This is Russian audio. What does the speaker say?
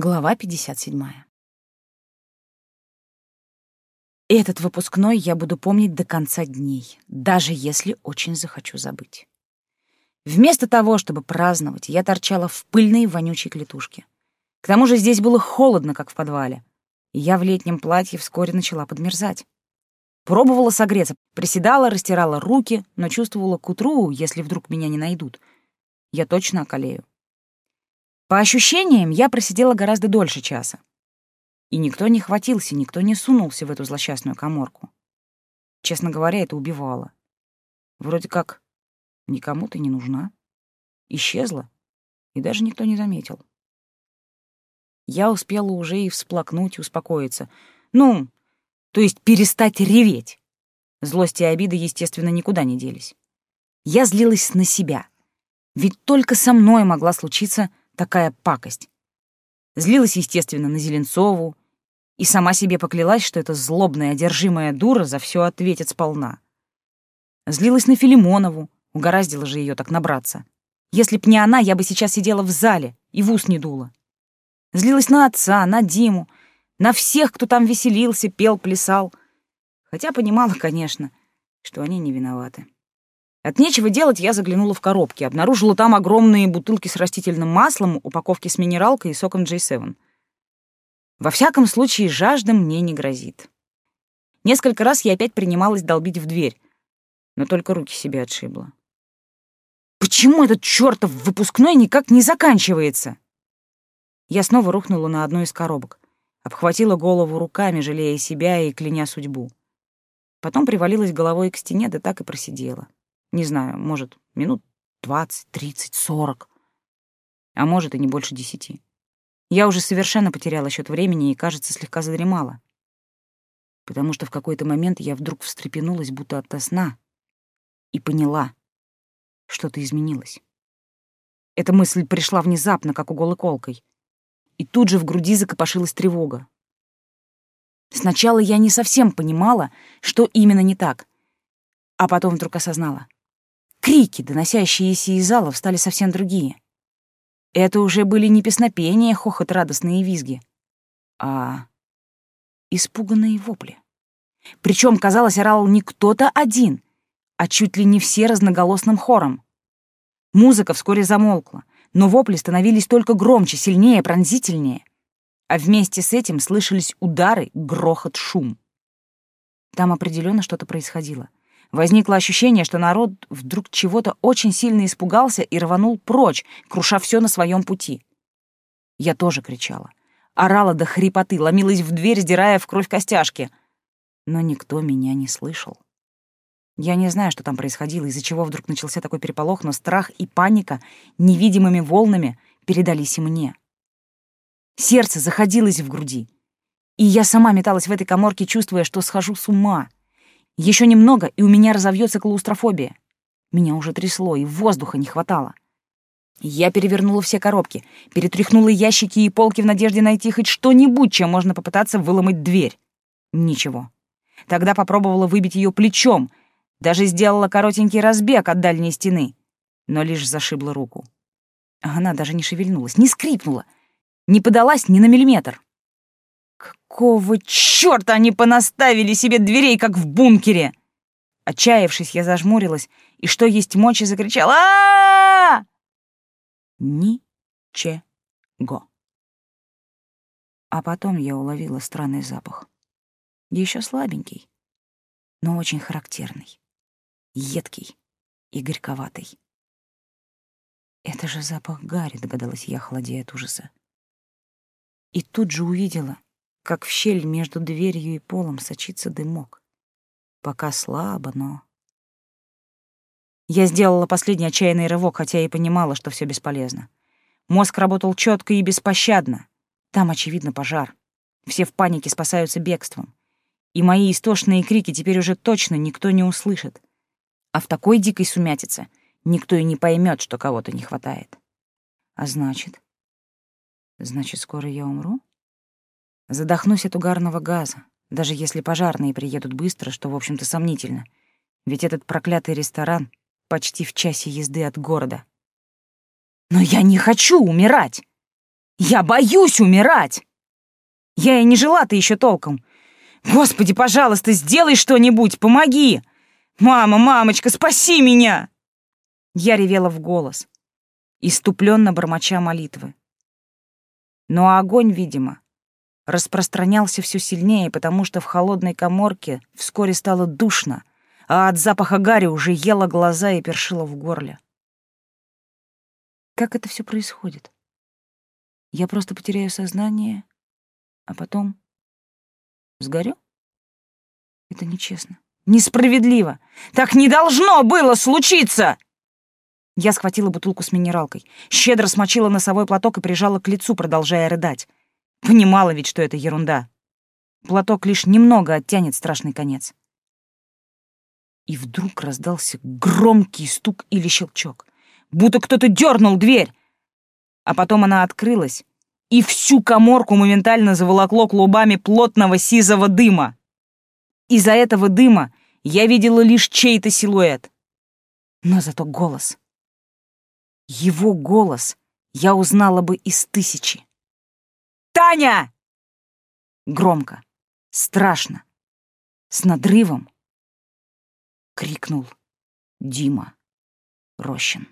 Глава 57. Этот выпускной я буду помнить до конца дней, даже если очень захочу забыть. Вместо того, чтобы праздновать, я торчала в пыльной вонючей клетушке. К тому же здесь было холодно, как в подвале, и я в летнем платье вскоре начала подмерзать. Пробовала согреться, приседала, растирала руки, но чувствовала к утру, если вдруг меня не найдут, я точно околею. По ощущениям, я просидела гораздо дольше часа. И никто не хватился, никто не сунулся в эту злосчастную коморку. Честно говоря, это убивало. Вроде как никому ты не нужна. Исчезла, и даже никто не заметил. Я успела уже и всплакнуть, успокоиться. Ну, то есть перестать реветь. Злость и обида, естественно, никуда не делись. Я злилась на себя. Ведь только со мной могла случиться такая пакость. Злилась, естественно, на Зеленцову и сама себе поклялась, что эта злобная, одержимая дура за все ответит сполна. Злилась на Филимонову, угораздило же ее так набраться. Если б не она, я бы сейчас сидела в зале и в ус не дула. Злилась на отца, на Диму, на всех, кто там веселился, пел, плясал. Хотя понимала, конечно, что они не виноваты. От нечего делать я заглянула в коробки, обнаружила там огромные бутылки с растительным маслом, упаковки с минералкой и соком J7. Во всяком случае, жажда мне не грозит. Несколько раз я опять принималась долбить в дверь, но только руки себе отшибла. Почему этот чертов выпускной никак не заканчивается? Я снова рухнула на одну из коробок, обхватила голову руками, жалея себя и кляня судьбу. Потом привалилась головой к стене, да так и просидела. Не знаю, может, минут двадцать, тридцать, сорок. А может, и не больше десяти. Я уже совершенно потеряла счет времени и, кажется, слегка задремала. Потому что в какой-то момент я вдруг встрепенулась, будто от сна, и поняла, что-то изменилось. Эта мысль пришла внезапно, как угол колкой, и тут же в груди закопошилась тревога. Сначала я не совсем понимала, что именно не так, а потом вдруг осознала. Крики, доносящиеся из залов, стали совсем другие. Это уже были не песнопения, хохот, радостные визги, а испуганные вопли. Причем, казалось, орал не кто-то один, а чуть ли не все разноголосным хором. Музыка вскоре замолкла, но вопли становились только громче, сильнее, пронзительнее. А вместе с этим слышались удары, грохот, шум. Там определенно что-то происходило. Возникло ощущение, что народ вдруг чего-то очень сильно испугался и рванул прочь, круша все на своем пути. Я тоже кричала. Орала до хрипоты, ломилась в дверь, сдирая в кровь костяшки. Но никто меня не слышал. Я не знаю, что там происходило, из-за чего вдруг начался такой переполох, но страх и паника невидимыми волнами передались и мне. Сердце заходилось в груди. И я сама металась в этой коморке, чувствуя, что схожу с ума — еще немного, и у меня разовьется клаустрофобия. Меня уже трясло, и воздуха не хватало. Я перевернула все коробки, перетряхнула ящики и полки в надежде найти хоть что-нибудь, чем можно попытаться выломать дверь. Ничего. Тогда попробовала выбить ее плечом, даже сделала коротенький разбег от дальней стены, но лишь зашибла руку. Она даже не шевельнулась, не скрипнула, не подалась ни на миллиметр. Какого чёрта они понаставили себе дверей, как в бункере? Отчаявшись, я зажмурилась и, что есть мочи, закричала а, Ничего. А потом я уловила странный запах. Еще слабенький, но очень характерный. Едкий и горьковатый. Это же запах гари, догадалась я, холодея от ужаса. И тут же увидела, как в щель между дверью и полом сочится дымок. Пока слабо, но... Я сделала последний отчаянный рывок, хотя и понимала, что все бесполезно. Мозг работал четко и беспощадно. Там, очевидно, пожар. Все в панике спасаются бегством. И мои истошные крики теперь уже точно никто не услышит. А в такой дикой сумятице никто и не поймет, что кого-то не хватает. А значит... Значит, скоро я умру? Задохнусь от угарного газа, даже если пожарные приедут быстро, что, в общем-то, сомнительно. Ведь этот проклятый ресторан почти в часе езды от города. Но я не хочу умирать! Я боюсь умирать! Я и не жила-то еще толком. Господи, пожалуйста, сделай что-нибудь, помоги! Мама, мамочка, спаси меня!» Я ревела в голос, иступленно бормоча молитвы. Но огонь, видимо, распространялся все сильнее, потому что в холодной коморке вскоре стало душно, а от запаха гари уже ела глаза и першила в горле. Как это все происходит? Я просто потеряю сознание, а потом сгорю? Это нечестно. Несправедливо. Так не должно было случиться! Я схватила бутылку с минералкой, щедро смочила носовой платок и прижала к лицу, продолжая рыдать. Понимала ведь, что это ерунда. Платок лишь немного оттянет страшный конец. И вдруг раздался громкий стук или щелчок, будто кто-то дернул дверь. А потом она открылась, и всю коморку моментально заволокло клубами плотного сизого дыма. Из-за этого дыма я видела лишь чей-то силуэт. Но зато голос. Его голос я узнала бы из тысячи. «Таня!» Громко, страшно, с надрывом крикнул Дима Рощин.